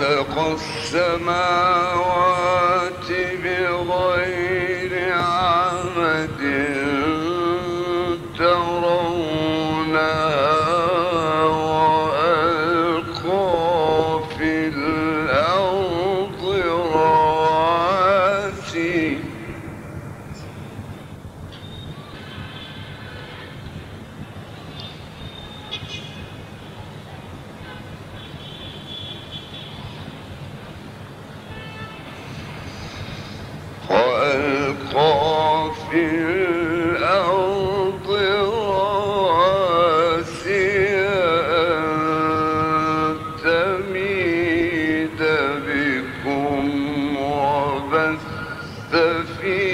خلق السماوات بغير the fear.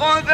ولقد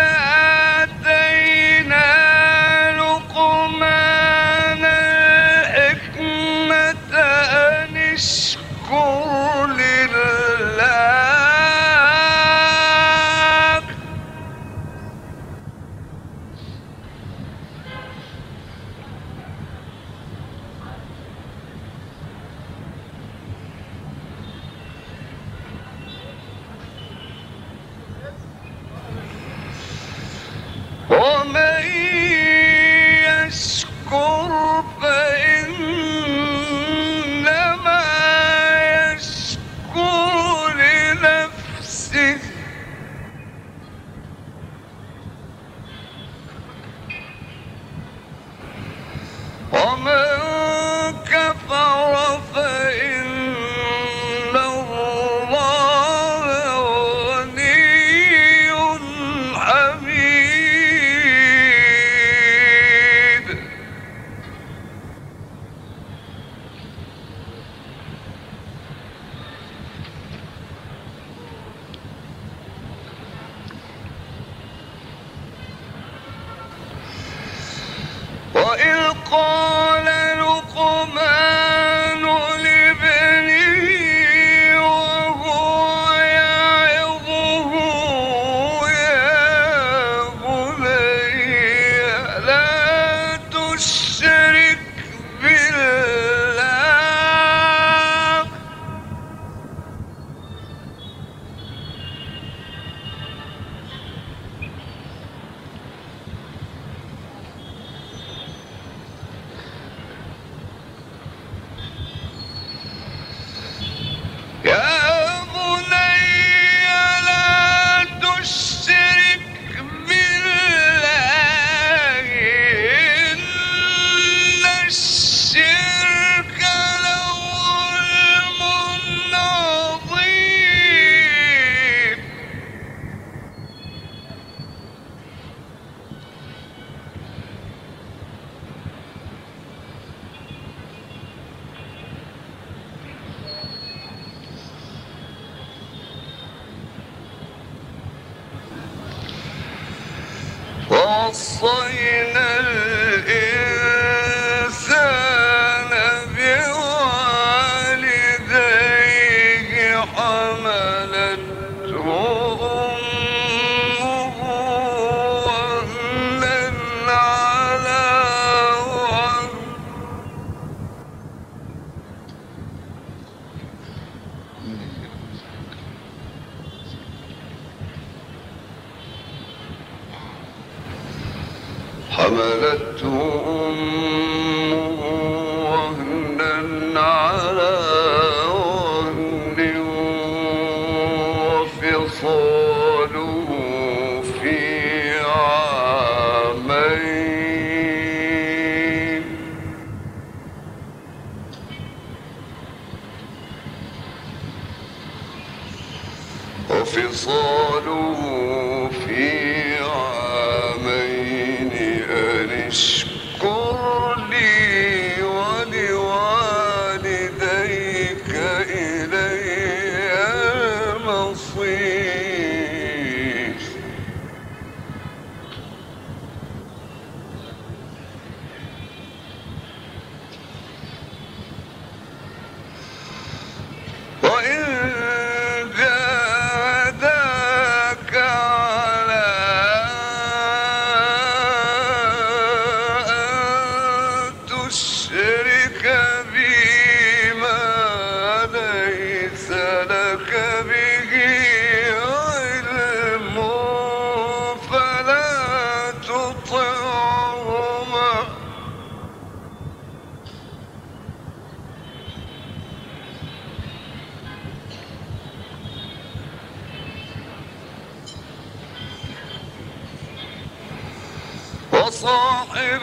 صاحب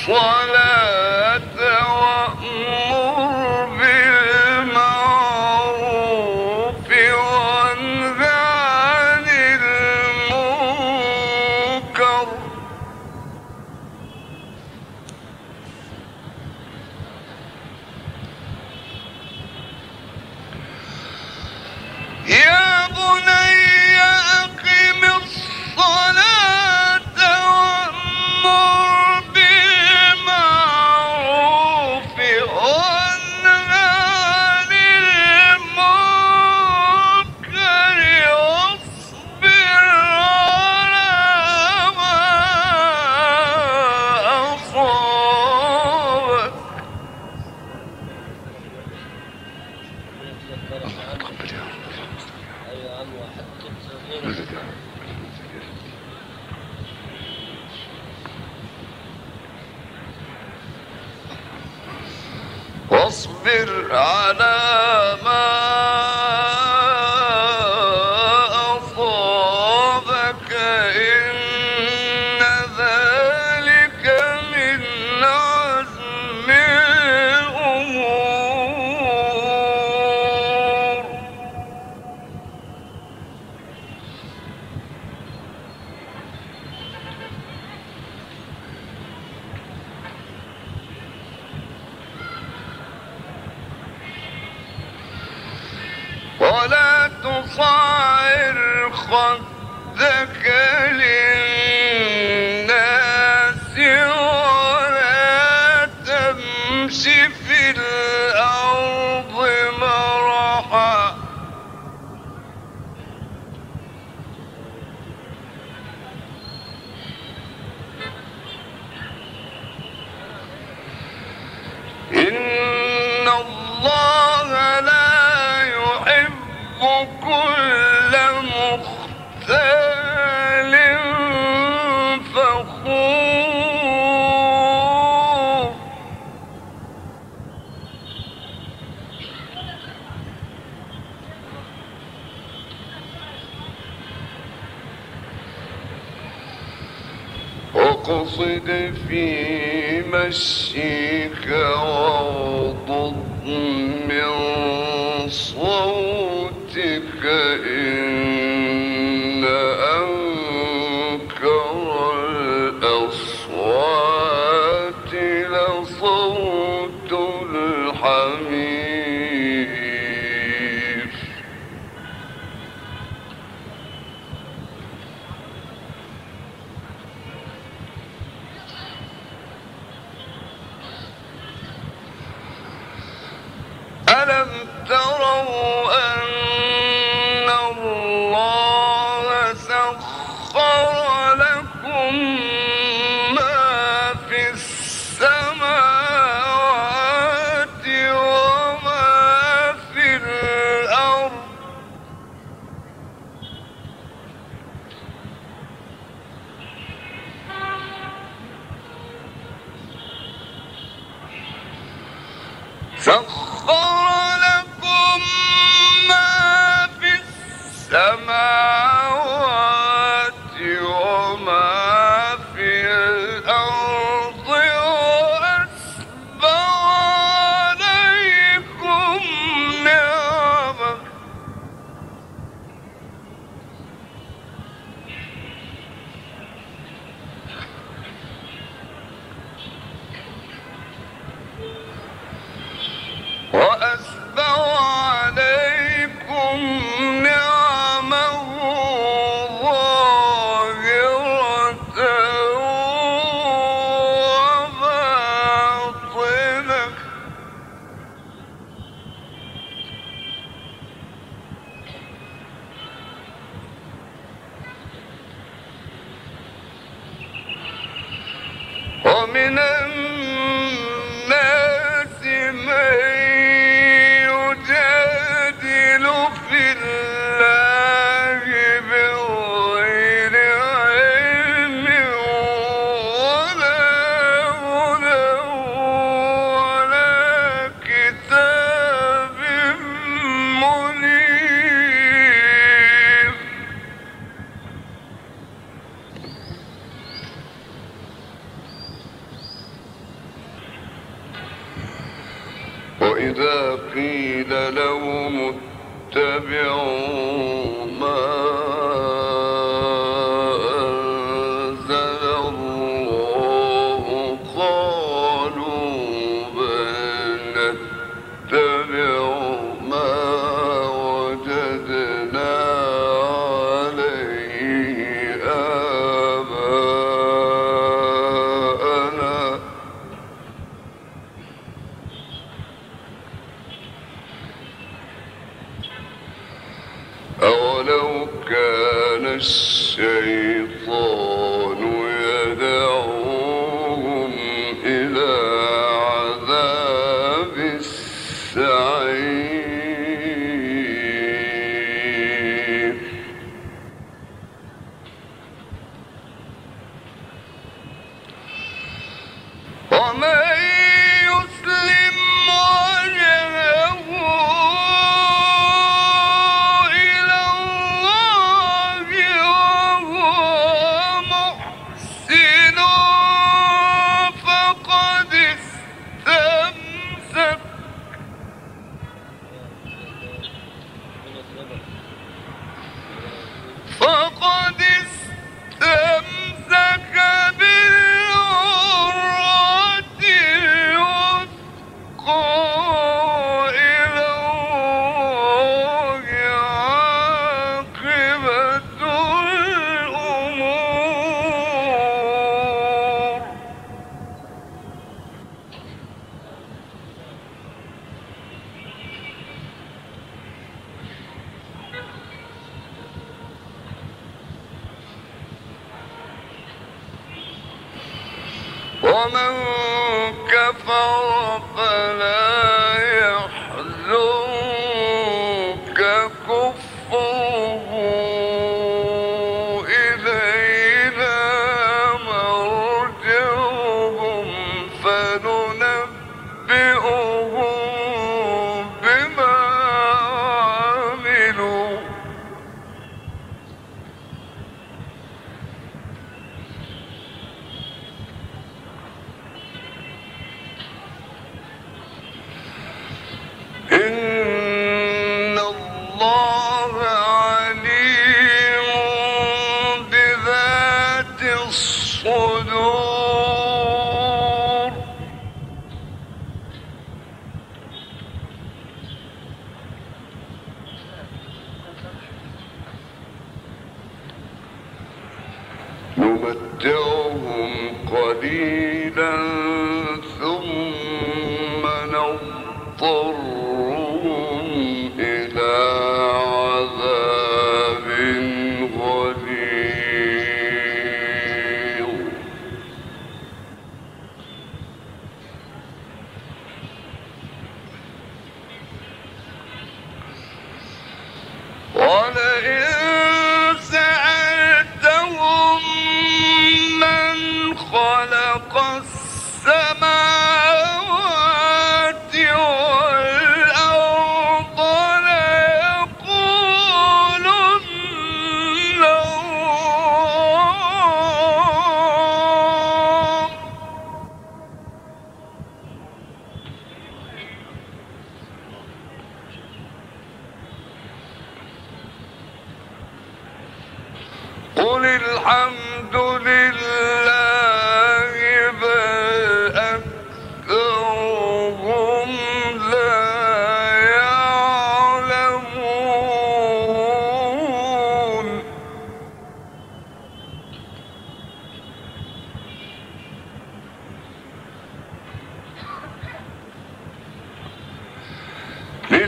الصلاة واصبر على الشيطان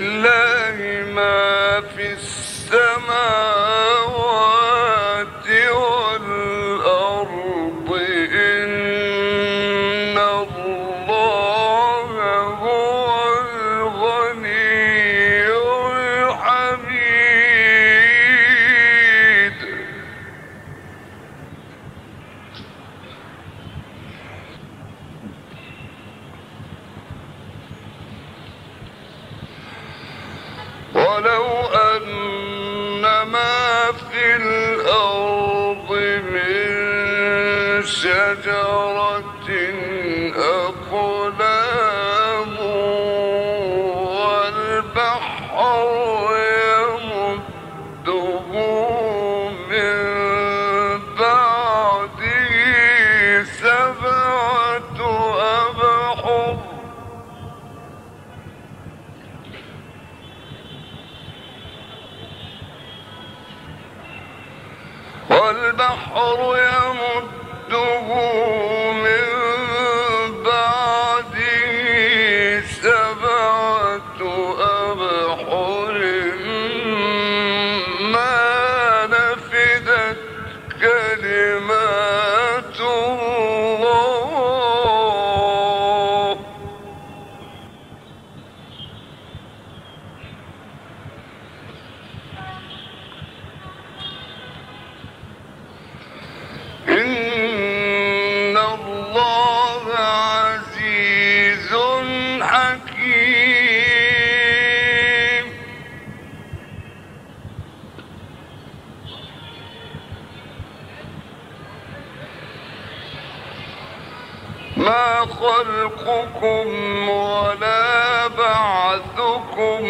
لله ما في السماوات خلقكم ولا بعثكم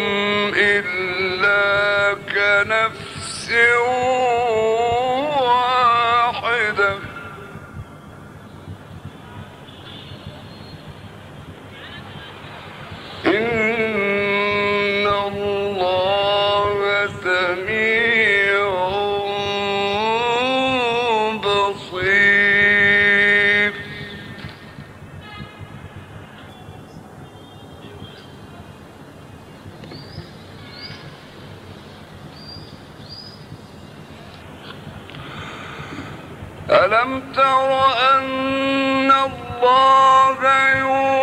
تر أن الله يوم